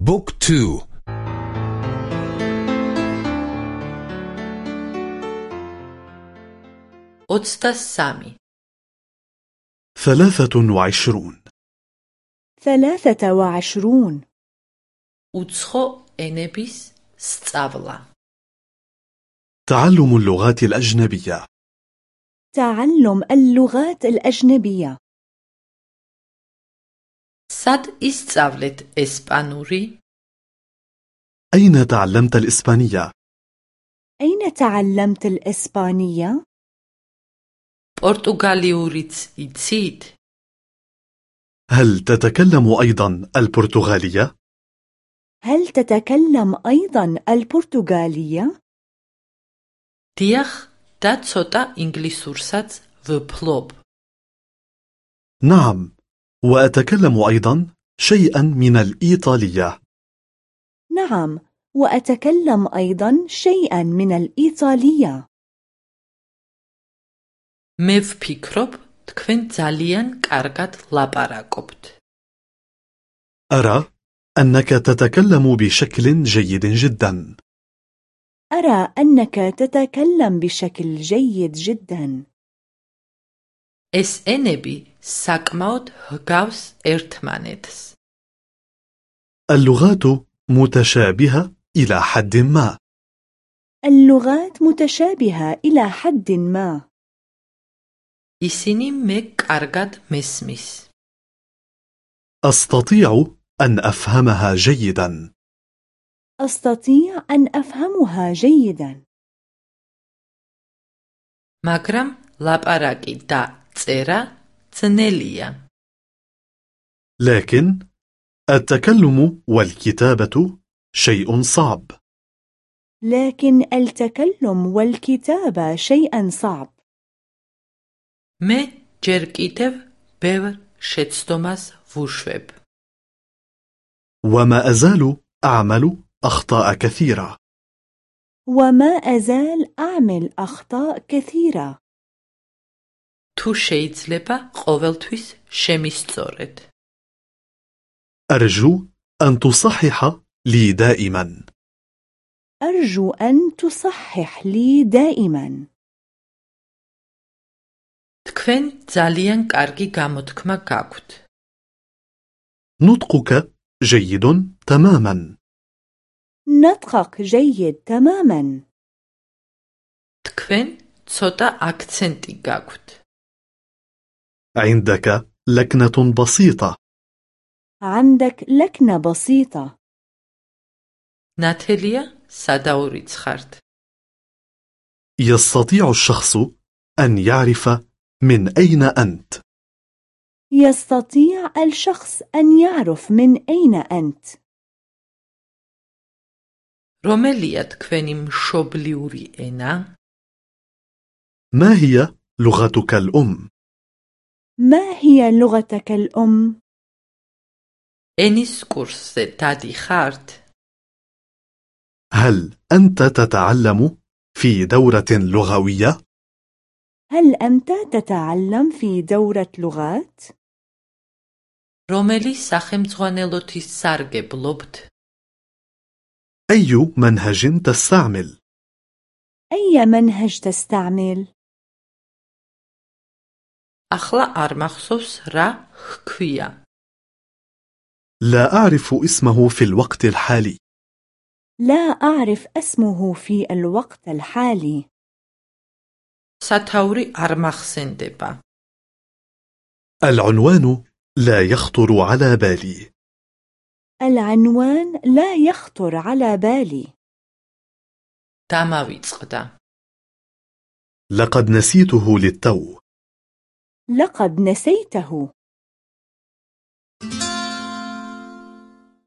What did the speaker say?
book two. ოცდასამი ثلاثة وعشرون. ثلاثة وعشرون. უცხო ენების სწავლა تعلم اللغات الأجنبية. تعلم اللغات الأجنبية. ساد ისწავლეთ اسبانوري أين تعلمت الإسبانية؟ أين تعلمت الإسبانية؟ პორტუგალიურიც იცით? هل تتكلم أيضا البرتغالية؟ هل تتكلم أيضا البرتغالية؟ ديخ და ცოტა ინგლისურსაც ვფლობ. نعم، وأتكلم أيضا شيئا من الإيطالية. نعم، وأتكلم أيضا شيئا من الإيطالية. მე ვფიქრობ, თქვენ ძალიან კარგად ლაპარაკობთ. أرى أنك تتكلم بشكل جيد جدا. أرى أنك تتكلم بشكل جيد جدا. ეს ენები საკმაოდ ჰგავს ერთმანეთს. اللغات متشابهة إلى حد ما. اللغات متشابهة إلى حد ما. ისინი მე კარგად მესმის. أستطيع أن أفهمها جيدا. أستطيع أن أفهمها جيدا. მაგრამ ლაპარაკი და წერა ძნელია. لكن التكلم والكتابة شيء صعب. لكن التكلم والكتابة شيء صعب. მე ჯერ კიდევ ბევრ შეცდომას ვუშვებ. وما أزال أعمل أخطاء كثيرة. وما أزال أعمل أخطاء كثيرة. თუ შეიძლება ყოველთვის შემისწორეთ. أرجو أن تصحح لي دائما. أرجو أن تصحح لي دائما. თქვენ ძალიან კარგი გამოთქმა გაქვთ. نطقك جيد تماما. نطقك جيد تماما. თქვენ ცოტა აქცენტი გაქვთ. عندك لكنة بسيطة. عندك لكنة بسيطة. ნათელია სადაურიცხართ. يستطيع الشخص أن يعرف من أين أنت؟ يستطيع الشخص أن يعرف من أين أنت. რომელია თქვენი მშობლიური ენა? ما هي لغتك الأم؟ ما هي لغتك الأم؟ ენის კურსზე დადიხართ? هل أنت تتعلم في دورة لغوية؟ هل أنت تتعلم في دورة لغات؟ რომელი სახელმძღვანელოთის სარგებლობთ? أي منهج تستعمل؟ أي منهج تستعمل؟ ახლა არ მახსოვს რა ჰქვია. لا أعرف اسمه في الوقت الحالي. لا أعرف اسمه في الوقت الحالي. სათაური არ მახსენდება. العنوان لا يخطر على بالي. العنوان لا يخطر على بالي. დამავიწყდა. لقد نسيته للتو. لقد نسيته.